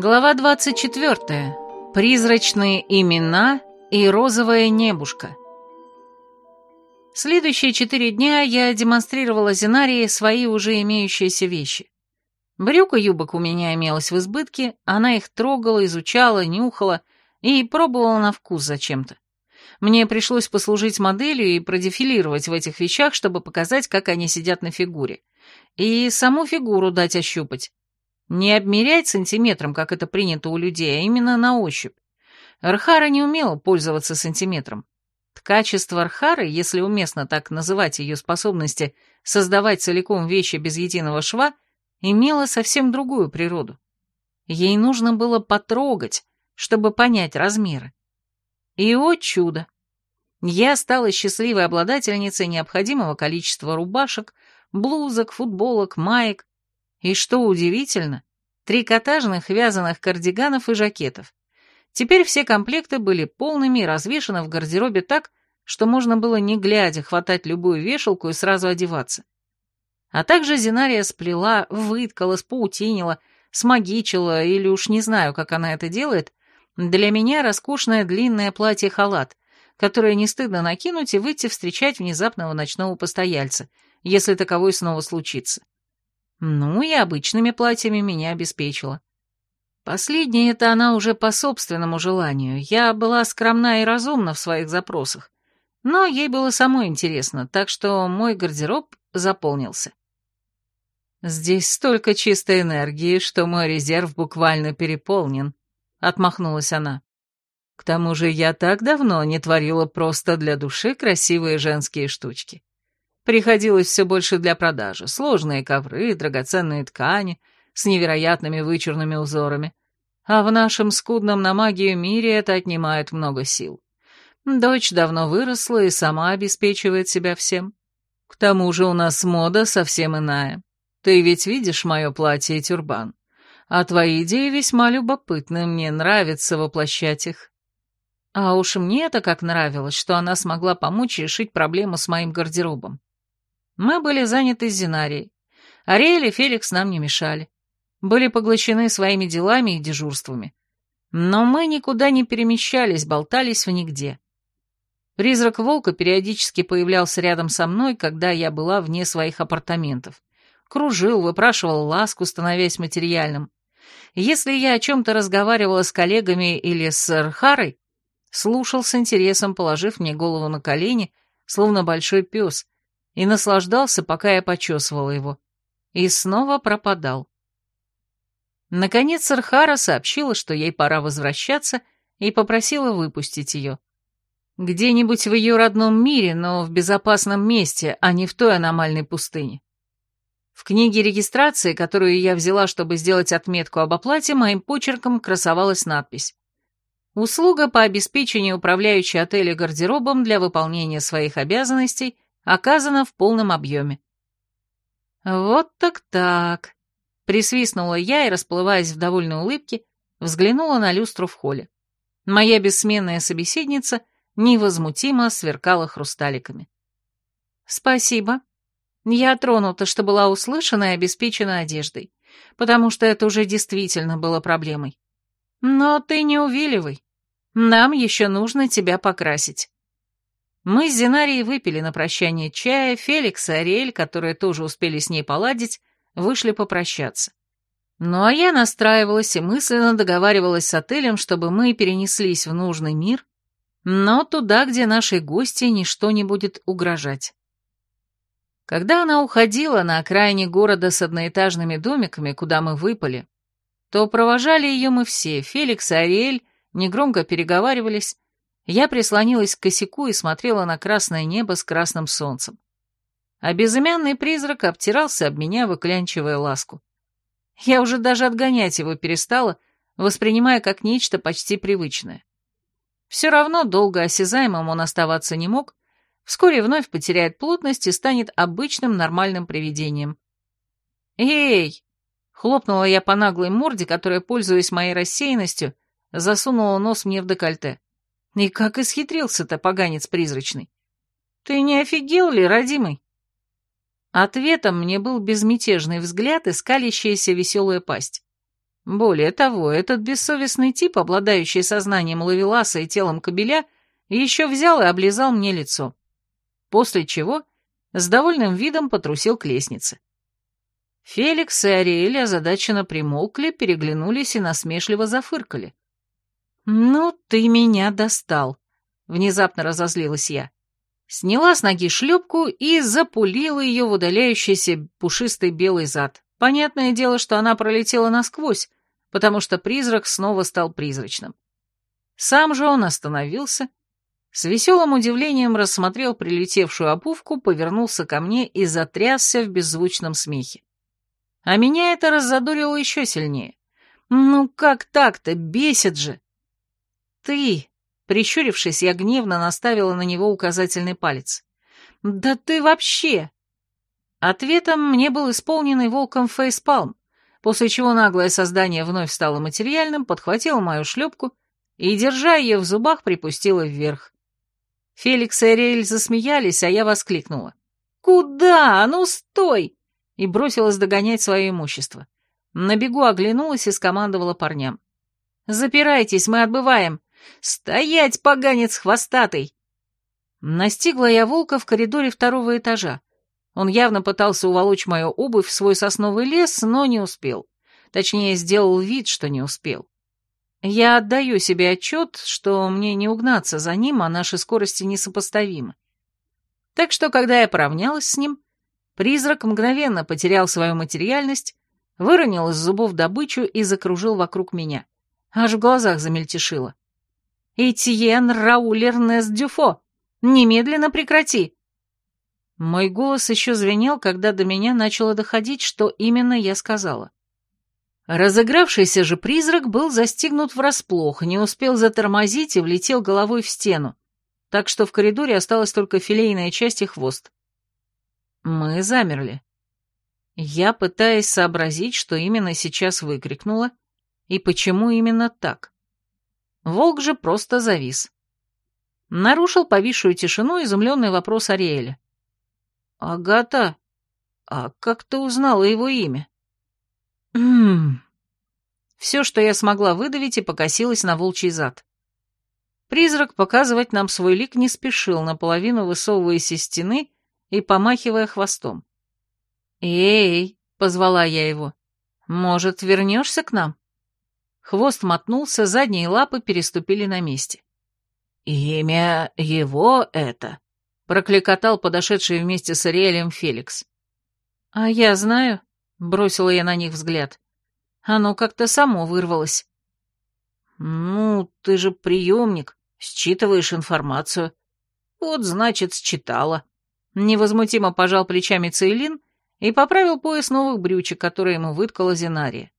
Глава 24. Призрачные имена и розовая небушка. Следующие четыре дня я демонстрировала Зинарии свои уже имеющиеся вещи. Брюк и юбок у меня имелось в избытке, она их трогала, изучала, нюхала и пробовала на вкус зачем-то. Мне пришлось послужить моделью и продефилировать в этих вещах, чтобы показать, как они сидят на фигуре. И саму фигуру дать ощупать. Не обмерять сантиметром, как это принято у людей, а именно на ощупь. Архара не умела пользоваться сантиметром. Ткачество Архары, если уместно так называть ее способности создавать целиком вещи без единого шва, имело совсем другую природу. Ей нужно было потрогать, чтобы понять размеры. И, о чудо! Я стала счастливой обладательницей необходимого количества рубашек, блузок, футболок, маек, и что удивительно, трикотажных вязаных кардиганов и жакетов. Теперь все комплекты были полными и развешаны в гардеробе так, что можно было не глядя хватать любую вешалку и сразу одеваться. А также Зинария сплела, выткала, спаутинила, смагичила, или уж не знаю, как она это делает, для меня роскошное длинное платье-халат, которое не стыдно накинуть и выйти встречать внезапного ночного постояльца, если таковой снова случится. Ну и обычными платьями меня обеспечила. Последнее это она уже по собственному желанию. Я была скромна и разумна в своих запросах. Но ей было самой интересно, так что мой гардероб заполнился. «Здесь столько чистой энергии, что мой резерв буквально переполнен», — отмахнулась она. «К тому же я так давно не творила просто для души красивые женские штучки. Приходилось все больше для продажи. Сложные ковры, драгоценные ткани с невероятными вычурными узорами. А в нашем скудном на магию мире это отнимает много сил. Дочь давно выросла и сама обеспечивает себя всем. К тому же у нас мода совсем иная. Ты ведь видишь мое платье и тюрбан. А твои идеи весьма любопытны, мне нравится воплощать их. А уж мне это как нравилось, что она смогла помочь решить проблему с моим гардеробом. Мы были заняты Зинарией. Ариэль и Феликс нам не мешали. Были поглощены своими делами и дежурствами. Но мы никуда не перемещались, болтались в нигде. Призрак волка периодически появлялся рядом со мной, когда я была вне своих апартаментов. Кружил, выпрашивал ласку, становясь материальным. Если я о чем-то разговаривала с коллегами или с Архарой, слушал с интересом, положив мне голову на колени, словно большой пес, и наслаждался, пока я почесывала его. И снова пропадал. Наконец Сархара сообщила, что ей пора возвращаться, и попросила выпустить ее. Где-нибудь в ее родном мире, но в безопасном месте, а не в той аномальной пустыне. В книге регистрации, которую я взяла, чтобы сделать отметку об оплате, моим почерком красовалась надпись «Услуга по обеспечению управляющей отеля гардеробом для выполнения своих обязанностей – оказана в полном объеме. «Вот так-так», — присвистнула я и, расплываясь в довольной улыбке, взглянула на люстру в холле. Моя бессменная собеседница невозмутимо сверкала хрусталиками. «Спасибо. Я тронута, что была услышана и обеспечена одеждой, потому что это уже действительно было проблемой. Но ты не увиливай. Нам еще нужно тебя покрасить». Мы с Зинарией выпили на прощание чая, Феликс и Ариэль, которые тоже успели с ней поладить, вышли попрощаться. Ну а я настраивалась и мысленно договаривалась с отелем, чтобы мы перенеслись в нужный мир, но туда, где нашей гости ничто не будет угрожать. Когда она уходила на окраине города с одноэтажными домиками, куда мы выпали, то провожали ее мы все, Феликс и Ариэль негромко переговаривались, я прислонилась к косяку и смотрела на красное небо с красным солнцем. А безымянный призрак обтирался об меня, выклянчивая ласку. Я уже даже отгонять его перестала, воспринимая как нечто почти привычное. Все равно долго осязаемым он оставаться не мог, вскоре вновь потеряет плотность и станет обычным нормальным привидением. «Эй!» — хлопнула я по наглой морде, которая, пользуясь моей рассеянностью, засунула нос мне в декольте. И как исхитрился-то поганец призрачный? Ты не офигел ли, родимый? Ответом мне был безмятежный взгляд и скалящаяся веселая пасть. Более того, этот бессовестный тип, обладающий сознанием лавеласа и телом кобеля, еще взял и облизал мне лицо. После чего с довольным видом потрусил к лестнице. Феликс и Ариэль озадаченно примолкли, переглянулись и насмешливо зафыркали. «Ну, ты меня достал!» — внезапно разозлилась я. Сняла с ноги шлепку и запулила ее в удаляющийся пушистый белый зад. Понятное дело, что она пролетела насквозь, потому что призрак снова стал призрачным. Сам же он остановился, с веселым удивлением рассмотрел прилетевшую опувку, повернулся ко мне и затрясся в беззвучном смехе. А меня это раззадорило еще сильнее. Ну как так-то, бесит же! Ты, прищурившись, я гневно наставила на него указательный палец. Да ты вообще! Ответом мне был исполненный волком фейспалм, после чего наглое создание вновь стало материальным, подхватило мою шлепку и, держа ее в зубах, припустила вверх. Феликс и Ариэль засмеялись, а я воскликнула. «Куда? А ну, стой!» и бросилась догонять свое имущество. На бегу оглянулась и скомандовала парням. «Запирайтесь, мы отбываем! Стоять, поганец хвостатый!» Настигла я волка в коридоре второго этажа. Он явно пытался уволочь мою обувь в свой сосновый лес, но не успел. Точнее, сделал вид, что не успел. Я отдаю себе отчет, что мне не угнаться за ним, а наши скорости несопоставимы. Так что, когда я поравнялась с ним, Призрак мгновенно потерял свою материальность, выронил из зубов добычу и закружил вокруг меня. Аж в глазах замельтешило. «Этьен Рауль Эрнест Дюфо! Немедленно прекрати!» Мой голос еще звенел, когда до меня начало доходить, что именно я сказала. Разыгравшийся же призрак был застигнут врасплох, не успел затормозить и влетел головой в стену, так что в коридоре осталась только филейная часть и хвост. Мы замерли. Я пытаясь сообразить, что именно сейчас выкрикнула, и почему именно так. Волк же просто завис. Нарушил повисшую тишину изумленный вопрос Ариэля. «Агата, а как ты узнала его имя?» «Ммм...» Все, что я смогла выдавить, и покосилась на волчий зад. Призрак показывать нам свой лик не спешил, наполовину высовываясь из стены и помахивая хвостом. «Эй!» — позвала я его. «Может, вернешься к нам?» Хвост мотнулся, задние лапы переступили на месте. «Имя его это?» — прокликотал подошедший вместе с Ариэлем Феликс. «А я знаю», — бросила я на них взгляд. «Оно как-то само вырвалось». «Ну, ты же приемник, считываешь информацию. Вот, значит, считала», Невозмутимо пожал плечами Цейлин и поправил пояс новых брючек, которые ему выткала Зинария.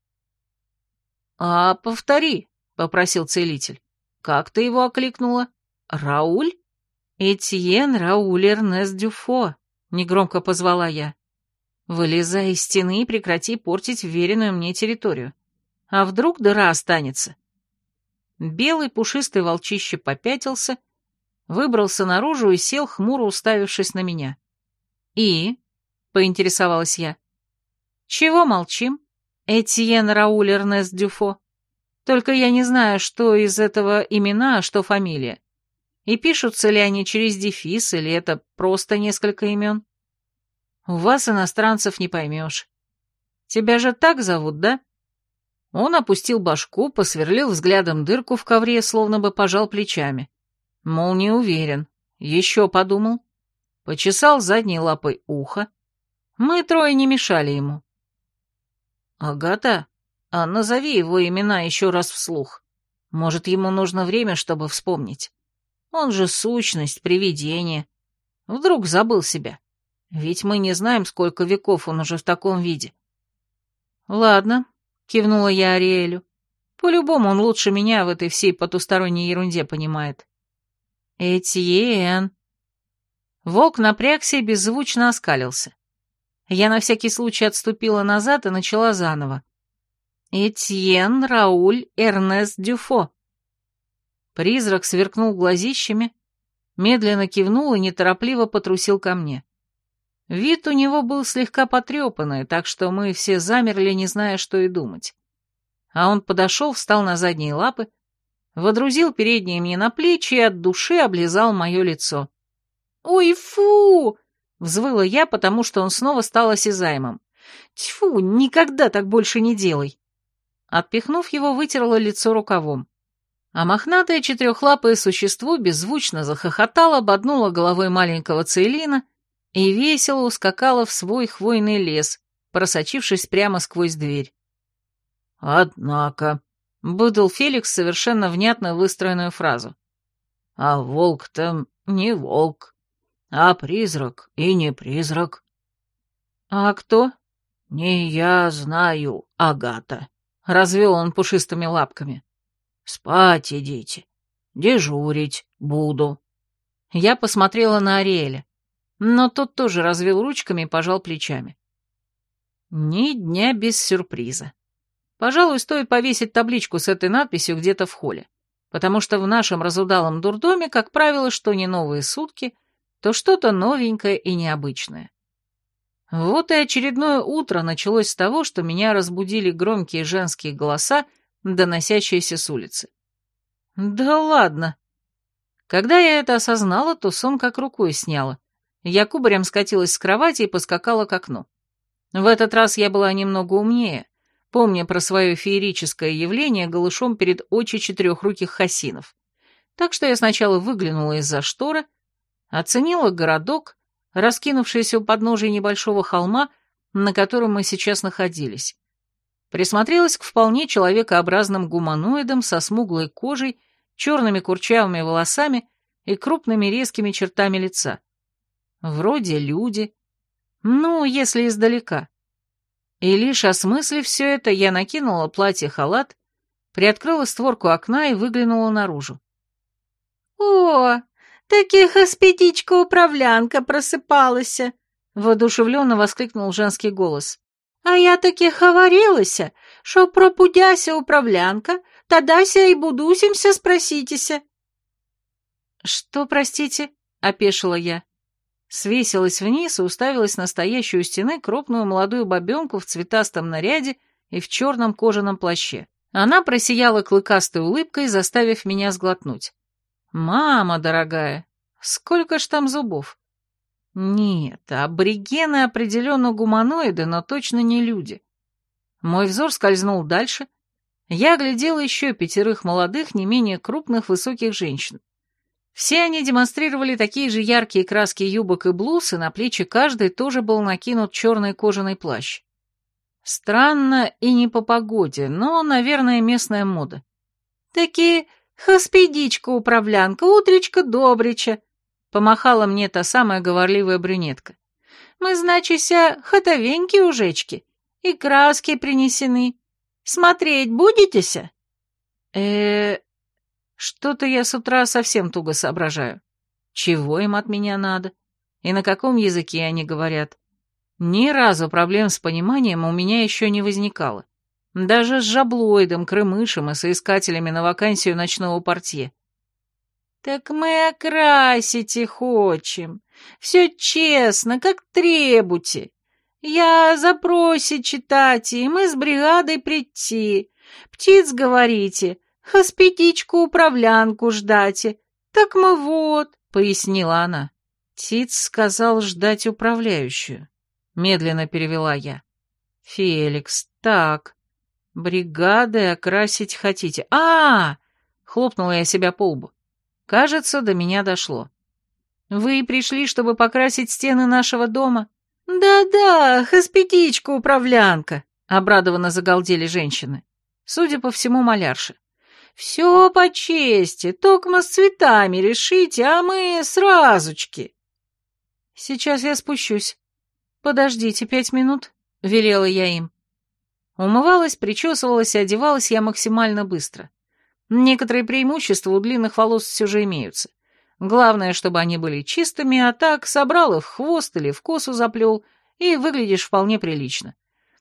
«А повтори», — попросил целитель. «Как ты его окликнула? Рауль?» «Этьен Рауль Эрнест Дюфо», — негромко позвала я. «Вылезай из стены и прекрати портить веренную мне территорию. А вдруг дыра останется?» Белый пушистый волчище попятился выбрался наружу и сел, хмуро уставившись на меня. «И?» — поинтересовалась я. «Чего молчим? Этьен Рауль Эрнест Дюфо. Только я не знаю, что из этого имена, а что фамилия. И пишутся ли они через дефис, или это просто несколько имен? У вас, иностранцев, не поймешь. Тебя же так зовут, да?» Он опустил башку, посверлил взглядом дырку в ковре, словно бы пожал плечами. Мол, не уверен. Еще подумал. Почесал задней лапой ухо. Мы трое не мешали ему. «Агата, а назови его имена еще раз вслух. Может, ему нужно время, чтобы вспомнить. Он же сущность, привидение. Вдруг забыл себя. Ведь мы не знаем, сколько веков он уже в таком виде». «Ладно», — кивнула я Ариэлю. «По-любому он лучше меня в этой всей потусторонней ерунде понимает». «Этьен!» Волк напрягся и беззвучно оскалился. Я на всякий случай отступила назад и начала заново. «Этьен Рауль Эрнест Дюфо». Призрак сверкнул глазищами, медленно кивнул и неторопливо потрусил ко мне. Вид у него был слегка потрепанный, так что мы все замерли, не зная, что и думать. а он подошел, встал на задние лапы, водрузил передние мне на плечи и от души облизал мое лицо. «Ой, фу!» — взвыла я, потому что он снова стал осязаемым. «Тьфу, никогда так больше не делай!» Отпихнув его, вытерла лицо рукавом. А мохнатое четырехлапое существо беззвучно захохотало, ободнуло головой маленького Цейлина и весело ускакало в свой хвойный лес, просочившись прямо сквозь дверь. «Однако», — выдал Феликс совершенно внятно выстроенную фразу. «А волк-то не волк, а призрак и не призрак». «А кто?» «Не я знаю, Агата», — развел он пушистыми лапками. «Спать идите. Дежурить буду». Я посмотрела на Ариэля, но тот тоже развел ручками и пожал плечами. Ни дня без сюрприза. Пожалуй, стоит повесить табличку с этой надписью где-то в холле, потому что в нашем разудалом дурдоме, как правило, что не новые сутки, то что-то новенькое и необычное. Вот и очередное утро началось с того, что меня разбудили громкие женские голоса, доносящиеся с улицы. Да ладно. Когда я это осознала, то сон как рукой сняла. Я кубарем скатилась с кровати и поскакала к окну. В этот раз я была немного умнее, помня про свое феерическое явление голышом перед очи четырехруких хасинов. Так что я сначала выглянула из-за шторы, оценила городок, раскинувшийся у подножия небольшого холма, на котором мы сейчас находились. Присмотрелась к вполне человекообразным гуманоидам со смуглой кожей, черными курчавыми волосами и крупными резкими чертами лица. Вроде люди. Ну, если издалека. И лишь осмыслив все это, я накинула платье-халат, приоткрыла створку окна и выглянула наружу. «О, таких аспидичка-управлянка просыпалась!» — воодушевленно воскликнул женский голос. «А я таки говорилася, что пропудяся управлянка, тадася и будусимся спроситеся». «Что, простите?» — опешила я свесилась вниз и уставилась на стоящую у стены крупную молодую бабенку в цветастом наряде и в черном кожаном плаще. Она просияла клыкастой улыбкой, заставив меня сглотнуть. «Мама дорогая, сколько ж там зубов?» «Нет, аборигены определенно гуманоиды, но точно не люди». Мой взор скользнул дальше. Я оглядела еще пятерых молодых, не менее крупных высоких женщин. Все они демонстрировали такие же яркие краски юбок и блуз, и на плечи каждой тоже был накинут черный кожаный плащ. Странно и не по погоде, но, наверное, местная мода. «Такие хаспидичка-управлянка, утречка-добрича», — помахала мне та самая говорливая брюнетка. «Мы, значися, хотовеньки ужечки, и краски принесены. Смотреть будете-ся?» э что-то я с утра совсем туго соображаю. Чего им от меня надо? И на каком языке они говорят? Ни разу проблем с пониманием у меня еще не возникало. Даже с жаблоидом, крымышем и соискателями на вакансию ночного портье. «Так мы окрасите хочем. Все честно, как требуйте. Я запросить читать, и мы с бригадой прийти. Птиц говорите, Хоспитичку-управлянку ждате. Так мы вот, — пояснила она. Тиц сказал ждать управляющую. Медленно перевела я. Феликс, так. Бригады окрасить хотите. А, -а, -а Хлопнула я себя по лбу. Кажется, до меня дошло. Вы пришли, чтобы покрасить стены нашего дома? Да-да, хоспитичка-управлянка, обрадованно загалдели женщины. Судя по всему, малярши. Все по чести, токмо с цветами решите, а мы сразучки. Сейчас я спущусь. Подождите пять минут, велела я им. Умывалась, причесывалась и одевалась я максимально быстро. Некоторые преимущества у длинных волос все же имеются. Главное, чтобы они были чистыми, а так собрал их в хвост или в косу заплел, и выглядишь вполне прилично.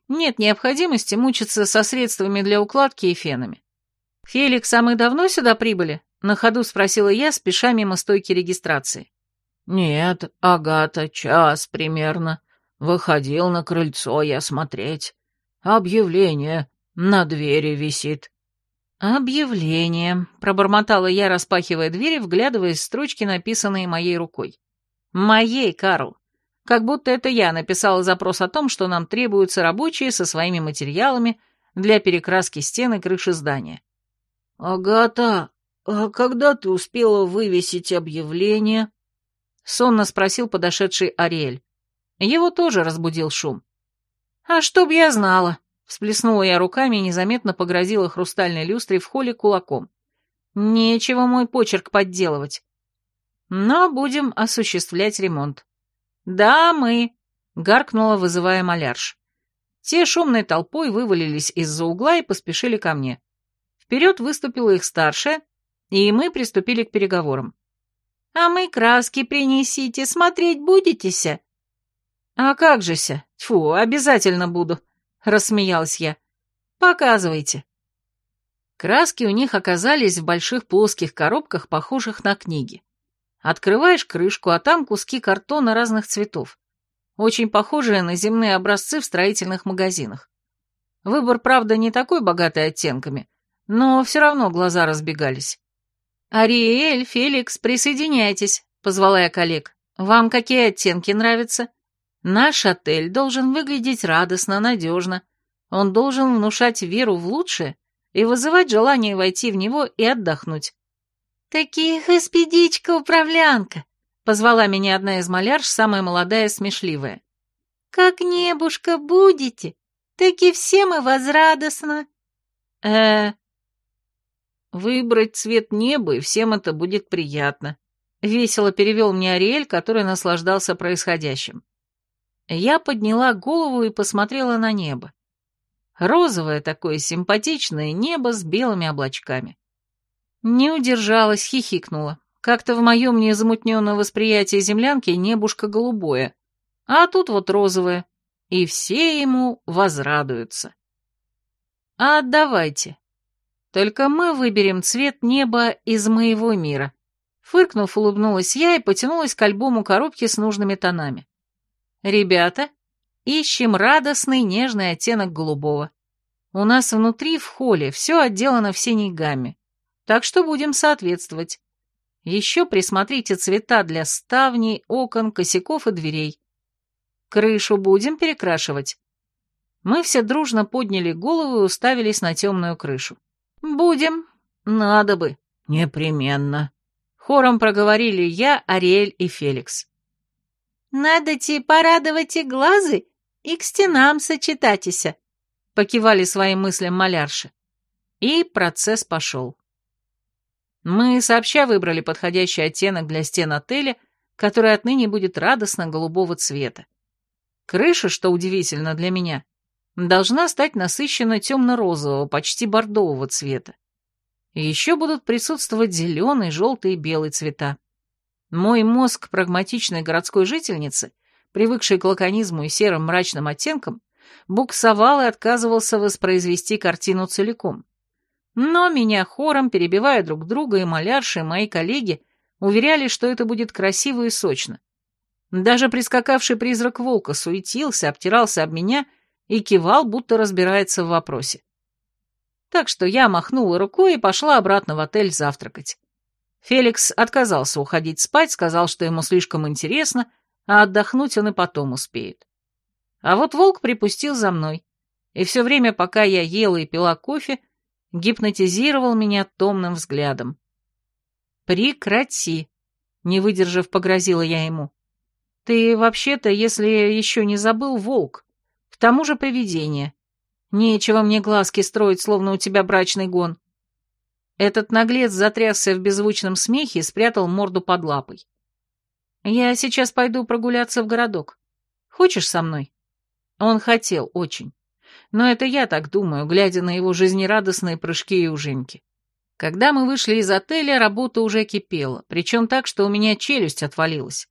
Нет необходимости мучиться со средствами для укладки и фенами. «Феликс, а мы давно сюда прибыли?» — на ходу спросила я, спеша мимо стойки регистрации. «Нет, Агата, час примерно. Выходил на крыльцо я смотреть. Объявление На двери висит». «Объявление», — пробормотала я, распахивая дверь и вглядываясь в строчки, написанные моей рукой. «Моей, Карл. Как будто это я написала запрос о том, что нам требуются рабочие со своими материалами для перекраски стен и крыши здания». «Агата, а когда ты успела вывесить объявление?» — сонно спросил подошедший Ариэль. Его тоже разбудил шум. «А чтоб я знала», Всплеснула я руками и незаметно погрозила хрустальной люстре в холле кулаком. Нечего мой почерк подделывать. Но будем осуществлять ремонт. Да, мы, гаркнула, вызывая малярш. Те шумной толпой вывалились из-за угла и поспешили ко мне. Вперед выступила их старшая, и мы приступили к переговорам. «А мы краски принесите, смотреть будете-ся?» «А как же-ся? Тьфу, обязательно буду», — рассмеялась я. «Показывайте». Краски у них оказались в больших плоских коробках, похожих на книги. Открываешь крышку, а там куски картона разных цветов. Очень похожие на земные образцы в строительных магазинах. Выбор, правда, не такой богатый оттенками, но все равно глаза разбегались. «Ариэль, Феликс, присоединяйтесь», — позвала я коллег. «Вам какие оттенки нравятся?» Наш отель должен выглядеть радостно, надежно. Он должен внушать веру в лучшее и вызывать желание войти в него и отдохнуть. «Таких испедичка-управлянка!» — позвала меня одна из малярш, самая молодая смешливая. «Как небушка будете, так и все мы возрадостно». э «Выбрать цвет неба, и всем это будет приятно», — весело перевел мне Ариэль, который наслаждался происходящим. Я подняла голову и посмотрела на небо. Розовое такое симпатичное небо с белыми облачками. Не удержалась, хихикнула. Как-то в моем незамутненном восприятии землянки небушка голубое, а тут вот розовое, и все ему возрадуются. А давайте. Только мы выберем цвет неба из моего мира. Фыркнув, улыбнулась я и потянулась к альбому коробки с нужными тонами. Ребята, ищем радостный нежный оттенок голубого. У нас внутри в холле все отделано в синей гамме, так что будем соответствовать. Еще присмотрите цвета для ставней, окон, косяков и дверей. Крышу будем перекрашивать. Мы все дружно подняли голову и уставились на темную крышу. Будем. Надо бы. Непременно. Хором проговорили я, Ариэль и Феликс. «Надо те порадовать и глазы, и к стенам сочетатися», — покивали своим мыслям малярши. И процесс пошел. Мы сообща выбрали подходящий оттенок для стен отеля, который отныне будет радостно-голубого цвета. Крыша, что удивительно для меня, должна стать насыщенно темно-розового, почти бордового цвета. еще будут присутствовать зеленый, желтый и белый цвета. Мой мозг прагматичной городской жительницы, привыкшей к лаконизму и серым мрачным оттенкам, буксовал и отказывался воспроизвести картину целиком. Но меня хором, перебивая друг друга и малярши, мои коллеги, уверяли, что это будет красиво и сочно. Даже прискакавший призрак волка суетился, обтирался об меня и кивал, будто разбирается в вопросе. Так что я махнула рукой и пошла обратно в отель завтракать. Феликс отказался уходить спать, сказал, что ему слишком интересно, а отдохнуть он и потом успеет. А вот волк припустил за мной, и все время, пока я ела и пила кофе, гипнотизировал меня томным взглядом. «Прекрати!» — не выдержав, погрозила я ему. «Ты вообще-то, если еще не забыл, волк, к тому же привидение. Нечего мне глазки строить, словно у тебя брачный гон. Этот наглец затрясся в беззвучном смехе и спрятал морду под лапой. «Я сейчас пойду прогуляться в городок. Хочешь со мной?» Он хотел очень. Но это я так думаю, глядя на его жизнерадостные прыжки и ужинки. Когда мы вышли из отеля, работа уже кипела, причем так, что у меня челюсть отвалилась.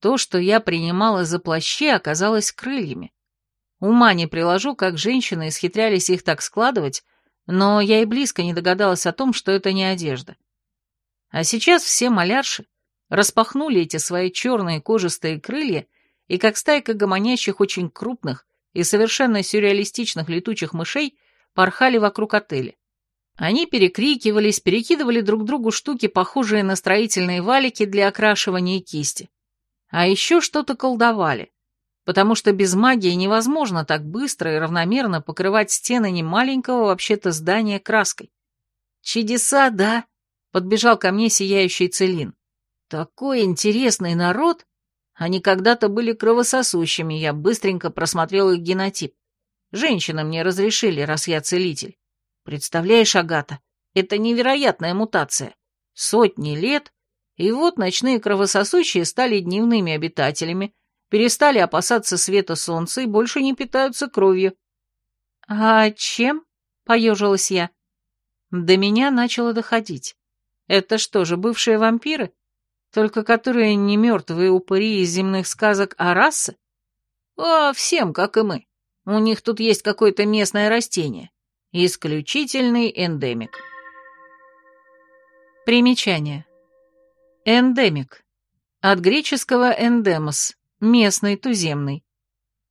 То, что я принимала за плащи, оказалось крыльями. Ума не приложу, как женщины исхитрялись их так складывать, но я и близко не догадалась о том, что это не одежда. А сейчас все малярши распахнули эти свои черные кожистые крылья и, как стайка гомонящих очень крупных и совершенно сюрреалистичных летучих мышей, порхали вокруг отеля. Они перекрикивались, перекидывали друг другу штуки, похожие на строительные валики для окрашивания кисти. А еще что-то колдовали, потому что без магии невозможно так быстро и равномерно покрывать стены немаленького вообще-то здания краской. «Чудеса, да?» — подбежал ко мне сияющий Целин. «Такой интересный народ!» Они когда-то были кровососущими, я быстренько просмотрел их генотип. Женщины мне разрешили, раз я целитель. Представляешь, Агата, это невероятная мутация. Сотни лет, и вот ночные кровососущие стали дневными обитателями, перестали опасаться света солнца и больше не питаются кровью. «А чем?» — поежилась я. До меня начало доходить. Это что же, бывшие вампиры? Только которые не мертвые упыри из земных сказок, а расы? А всем, как и мы. У них тут есть какое-то местное растение. Исключительный эндемик. Примечание. Эндемик. От греческого эндемос – местный, туземный.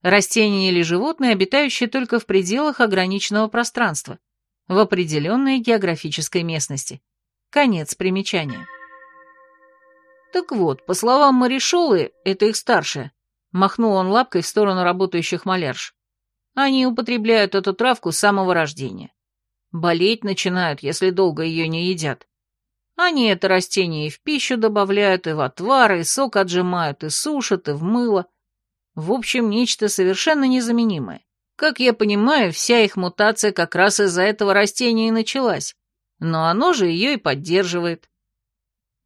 Растение или животное, обитающее только в пределах ограниченного пространства, в определенной географической местности. Конец примечания. Так вот, по словам Маришолы, это их старшая, махнул он лапкой в сторону работающих малярш. Они употребляют эту травку с самого рождения. Болеть начинают, если долго ее не едят. Они это растение и в пищу добавляют, и в отвары, и сок отжимают, и сушат, и в мыло. В общем, нечто совершенно незаменимое. Как я понимаю, вся их мутация как раз из-за этого растения и началась. Но оно же ее и поддерживает.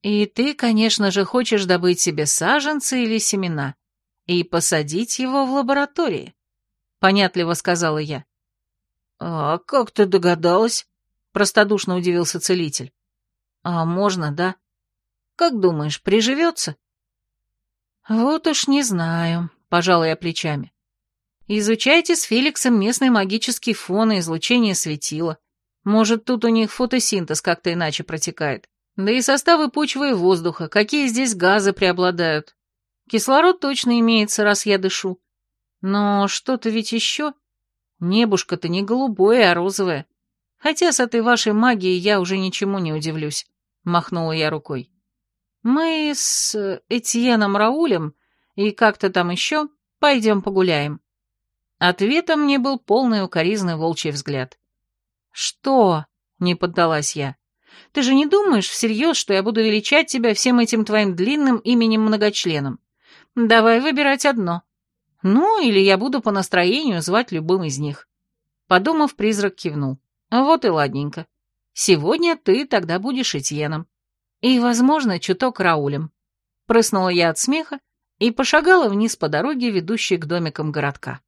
И ты, конечно же, хочешь добыть себе саженцы или семена и посадить его в лаборатории понятливо сказала я. «А как ты догадалась?» — простодушно удивился целитель. «А можно, да? Как думаешь, приживется?» «Вот уж не знаю», — пожала я плечами. «Изучайте с Феликсом местный магический фон и излучение светила. Может, тут у них фотосинтез как-то иначе протекает. Да и составы почвы и воздуха, какие здесь газы преобладают. Кислород точно имеется, раз я дышу. Но что-то ведь еще. Небушка-то не голубое, а розовое. Хотя с этой вашей магией я уже ничему не удивлюсь, махнула я рукой. Мы с Этьеном Раулем и как-то там еще пойдем погуляем. Ответом мне был полный укоризный волчий взгляд. «Что?» — не поддалась я. «Ты же не думаешь всерьез, что я буду величать тебя всем этим твоим длинным именем-многочленом? Давай выбирать одно. Ну, или я буду по настроению звать любым из них. Подумав, призрак кивнул. Вот и ладненько. Сегодня ты тогда будешь Этьеном. И, возможно, чуток Раулем. Прыснула я от смеха и пошагала вниз по дороге, ведущей к домикам городка.